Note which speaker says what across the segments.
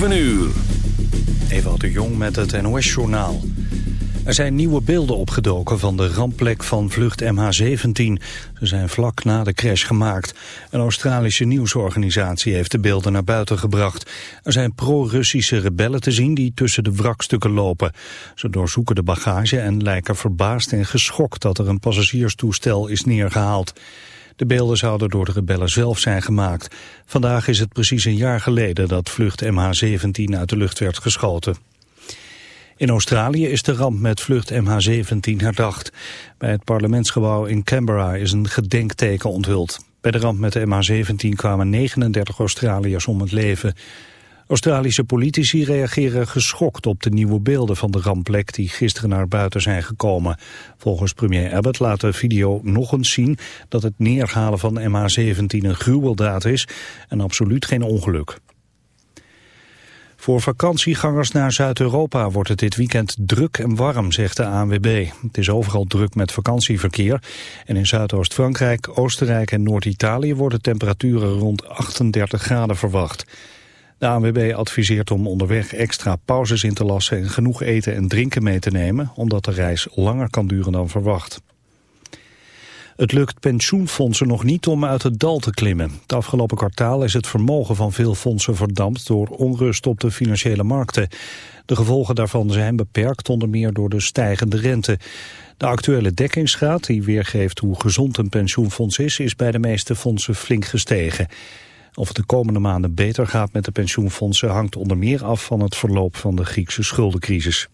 Speaker 1: 7 uur.
Speaker 2: De Jong met het NOS-journaal. Er zijn nieuwe beelden opgedoken van de rampplek van vlucht MH17. Ze zijn vlak na de crash gemaakt. Een Australische nieuwsorganisatie heeft de beelden naar buiten gebracht. Er zijn pro-Russische rebellen te zien die tussen de wrakstukken lopen. Ze doorzoeken de bagage en lijken verbaasd en geschokt dat er een passagierstoestel is neergehaald. De beelden zouden door de rebellen zelf zijn gemaakt. Vandaag is het precies een jaar geleden dat vlucht MH17 uit de lucht werd geschoten. In Australië is de ramp met vlucht MH17 herdacht. Bij het parlementsgebouw in Canberra is een gedenkteken onthuld. Bij de ramp met de MH17 kwamen 39 Australiërs om het leven. Australische politici reageren geschokt op de nieuwe beelden van de rampplek die gisteren naar buiten zijn gekomen. Volgens premier Abbott laat de video nog eens zien dat het neerhalen van MH17 een gruweldaad is en absoluut geen ongeluk. Voor vakantiegangers naar Zuid-Europa wordt het dit weekend druk en warm, zegt de ANWB. Het is overal druk met vakantieverkeer. En in Zuidoost-Frankrijk, Oostenrijk en Noord-Italië worden temperaturen rond 38 graden verwacht. De ANWB adviseert om onderweg extra pauzes in te lassen en genoeg eten en drinken mee te nemen, omdat de reis langer kan duren dan verwacht. Het lukt pensioenfondsen nog niet om uit het dal te klimmen. Het afgelopen kwartaal is het vermogen van veel fondsen verdampt door onrust op de financiële markten. De gevolgen daarvan zijn beperkt onder meer door de stijgende rente. De actuele dekkingsgraad, die weergeeft hoe gezond een pensioenfonds is, is bij de meeste fondsen flink gestegen. Of het de komende maanden beter gaat met de pensioenfondsen hangt onder meer af van het verloop van de Griekse schuldencrisis.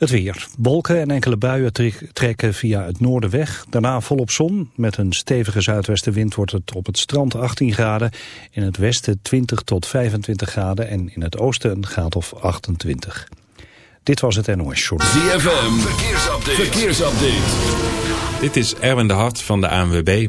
Speaker 2: Het weer. Wolken en enkele buien trekken via het noorden weg. Daarna volop zon. Met een stevige zuidwestenwind wordt het op het strand 18 graden. In het westen 20 tot 25 graden. En in het oosten een graad of 28. Dit was het NOS Short.
Speaker 1: ZFM. Verkeersupdate. Verkeersupdate.
Speaker 3: Dit is Erwin de Hart van de ANWB.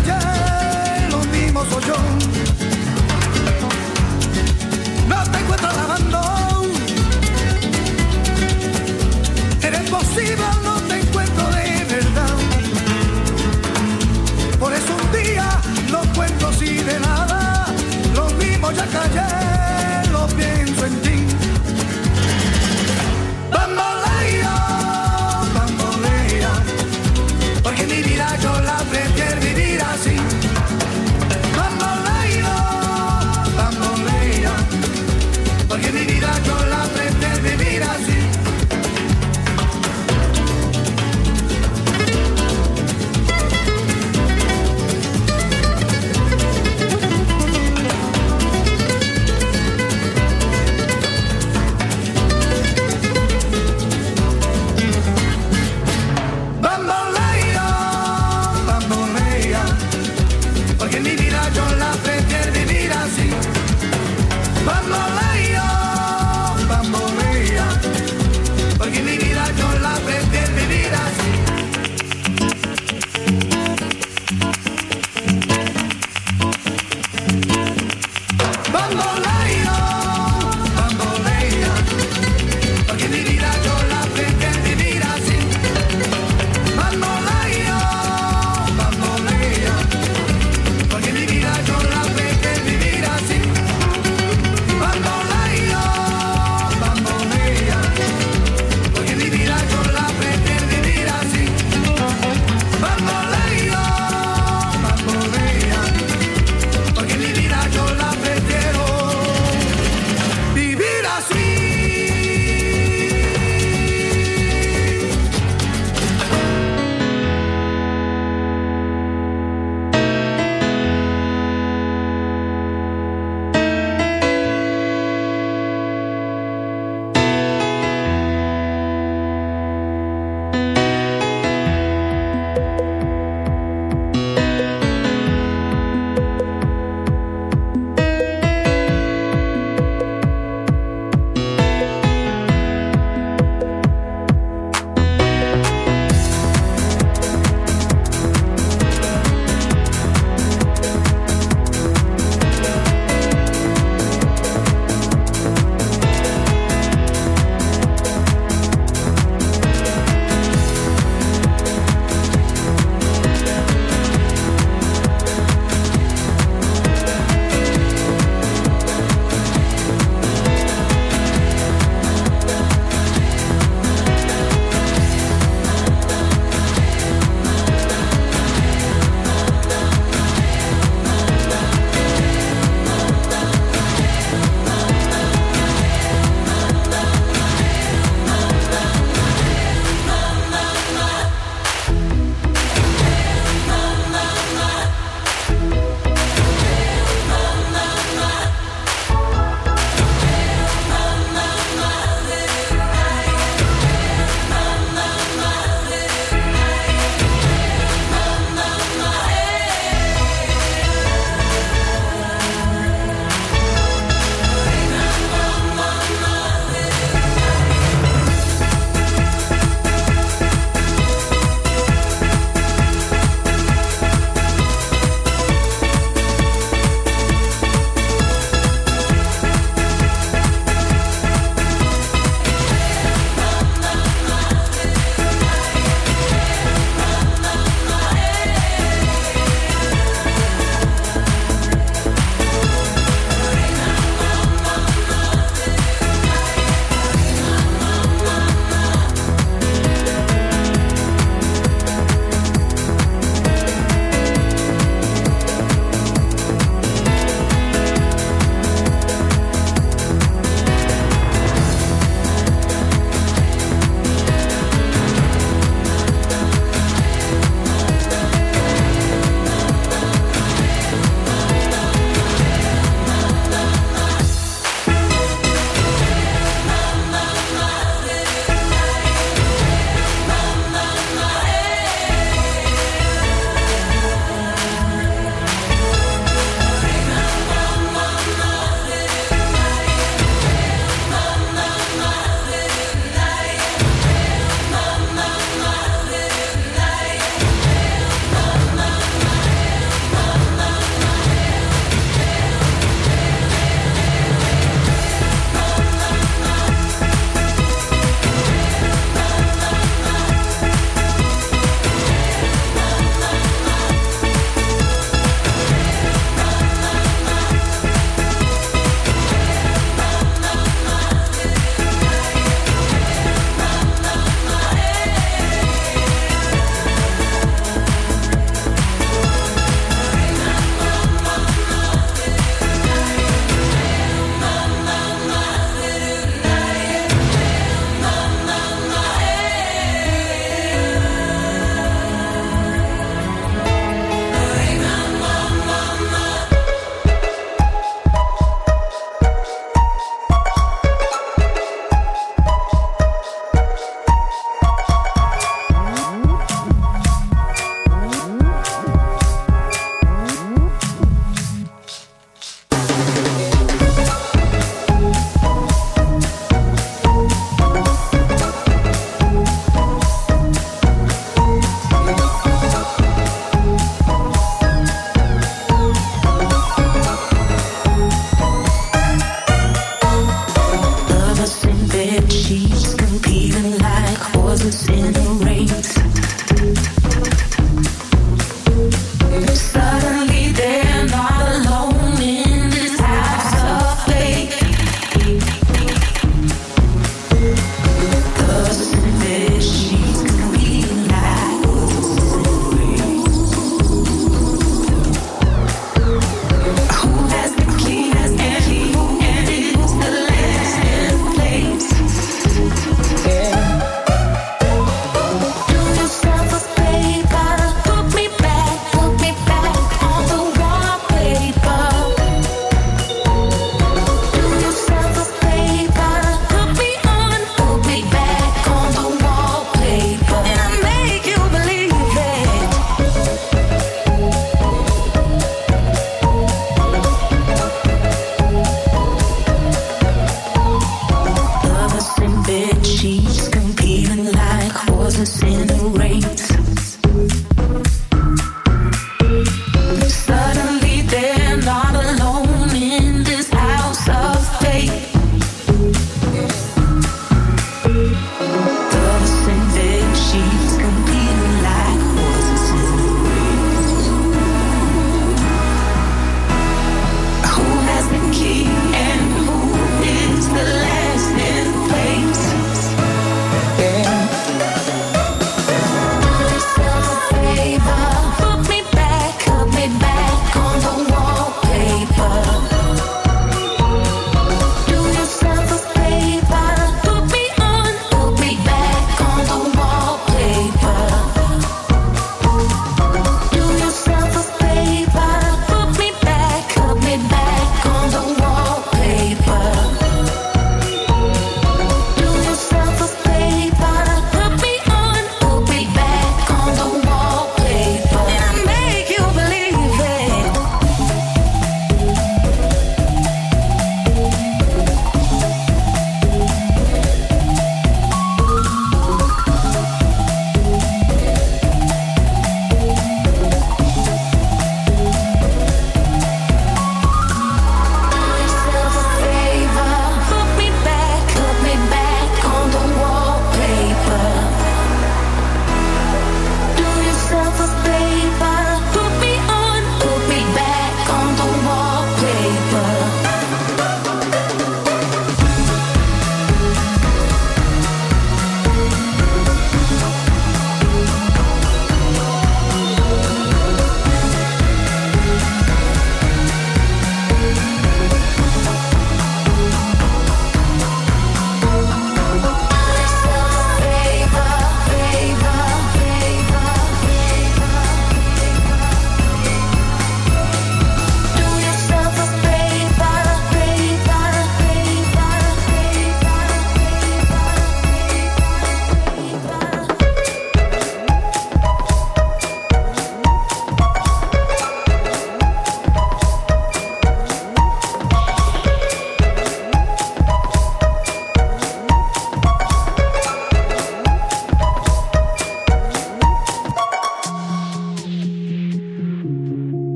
Speaker 4: Yeah.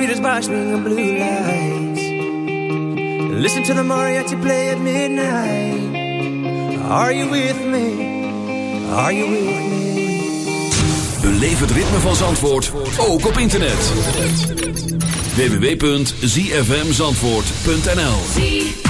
Speaker 4: Margaritas by swinging blue lights. Listen to the mariachi play at midnight. Are you with me? Are you with me?
Speaker 1: Beleef het ritme van Zandvoort, ook op internet. www.zfmzandvoort.nl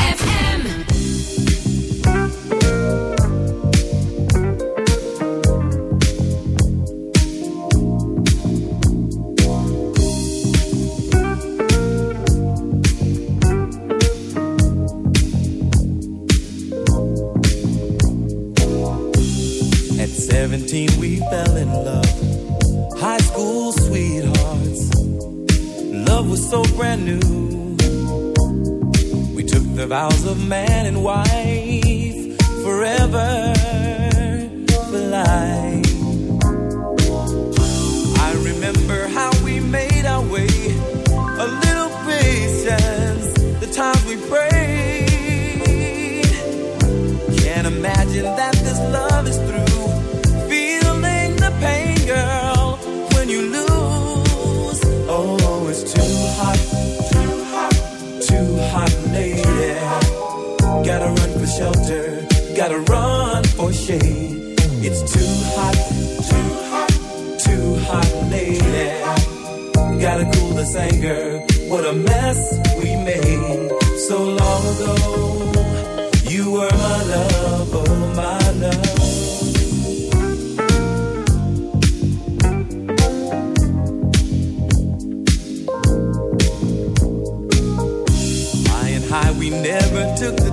Speaker 5: that this love is through. Feeling the pain, girl, when you lose. Oh, it's too hot, too hot, too hot, lady. Gotta run for shelter, gotta run for shade. It's too hot, too hot, too hot, lady. Gotta cool this anger. What a mess we made so long ago. You were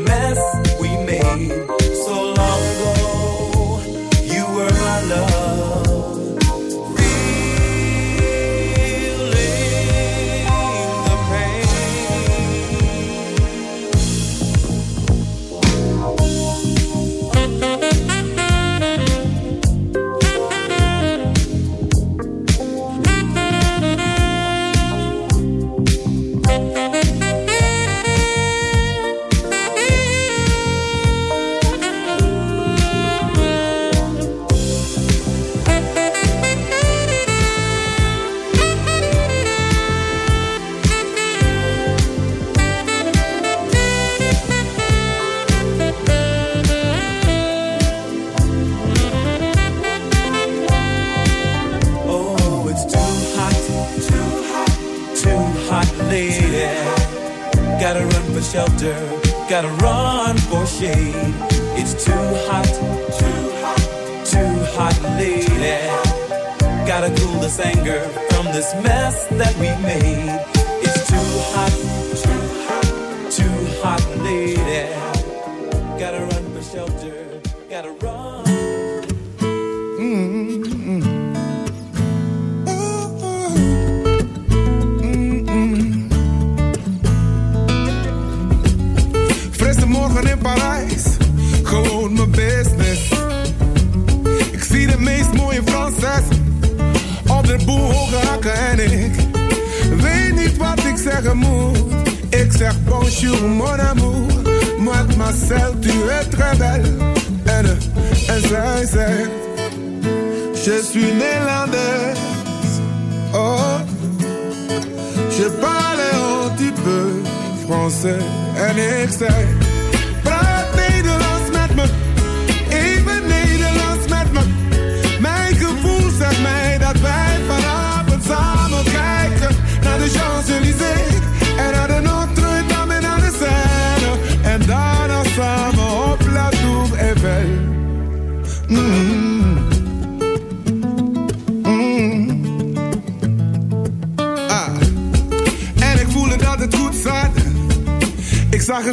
Speaker 5: mess we made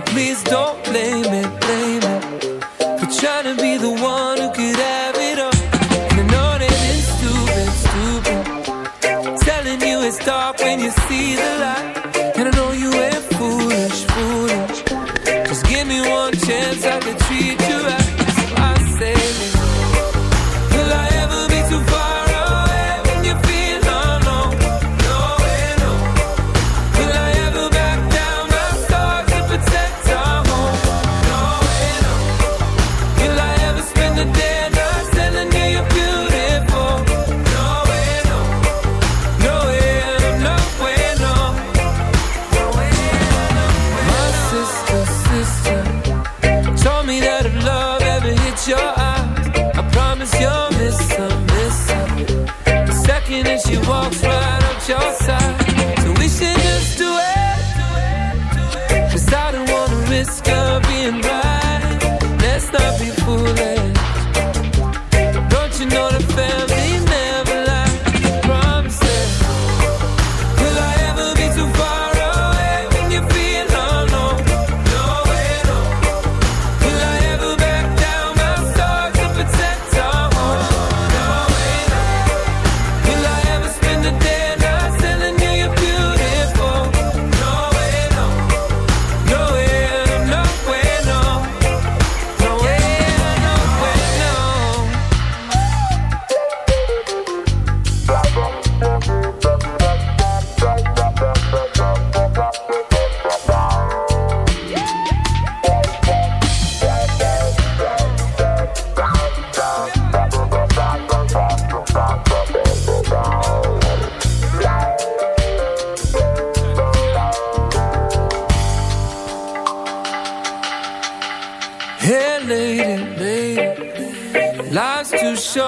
Speaker 6: please don't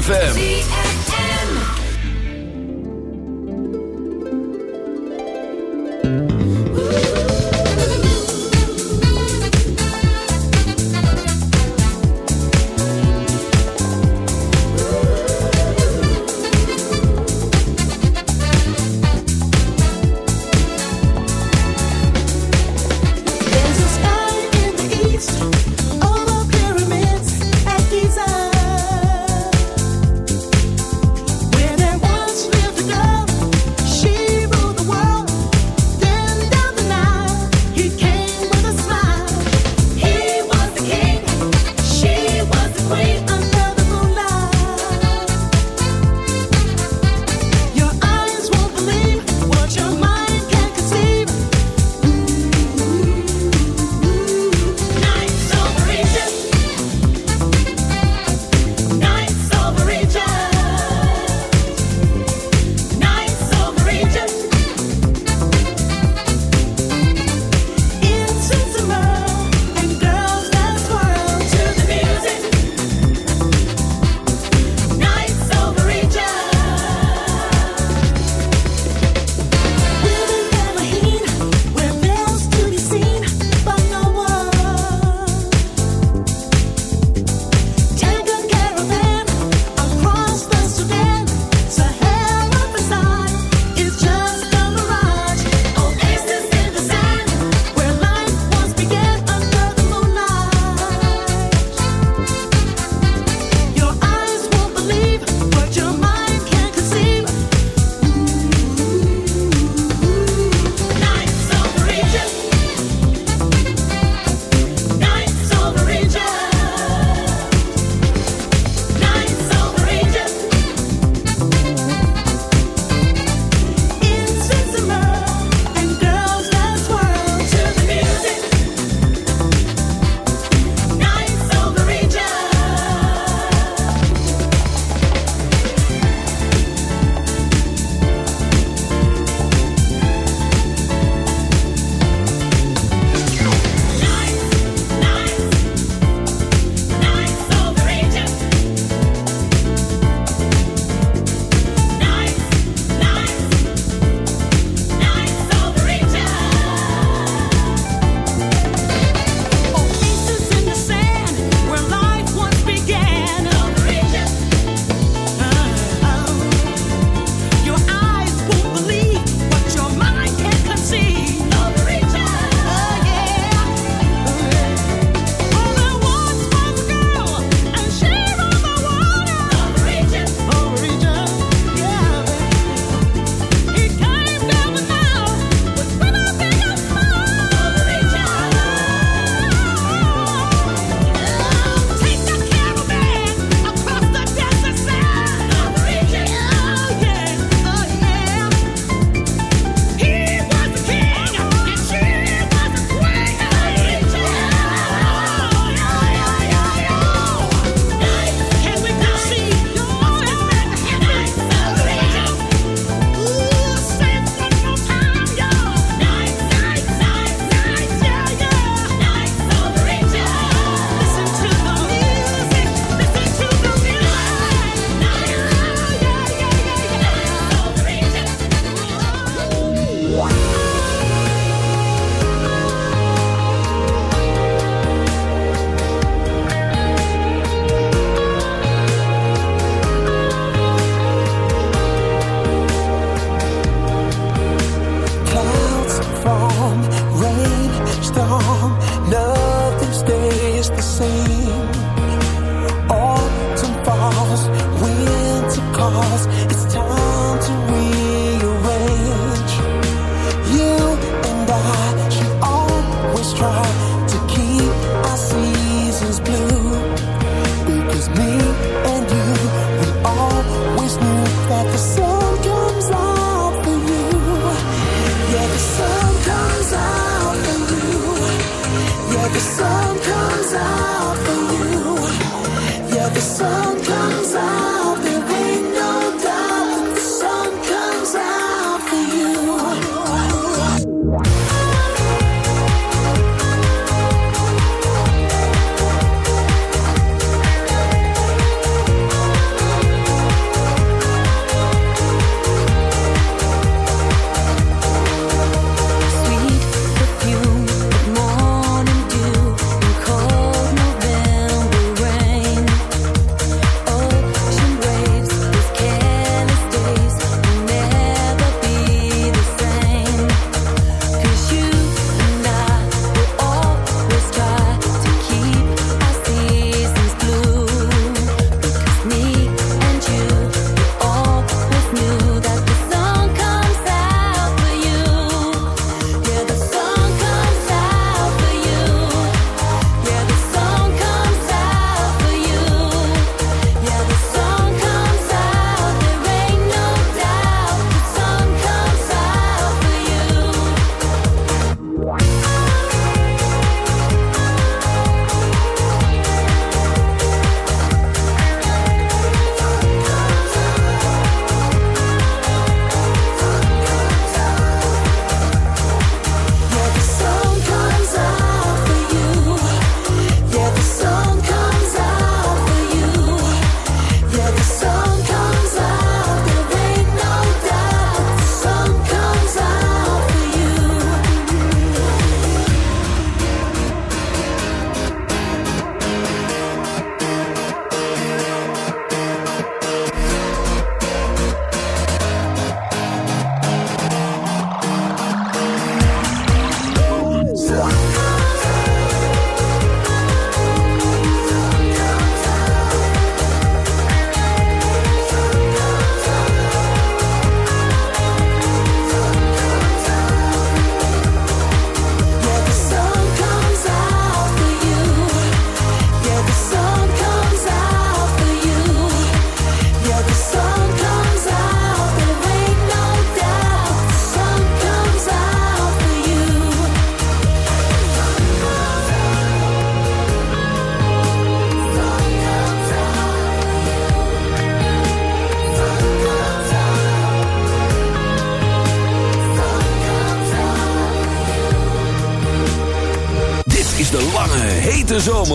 Speaker 7: ZFM.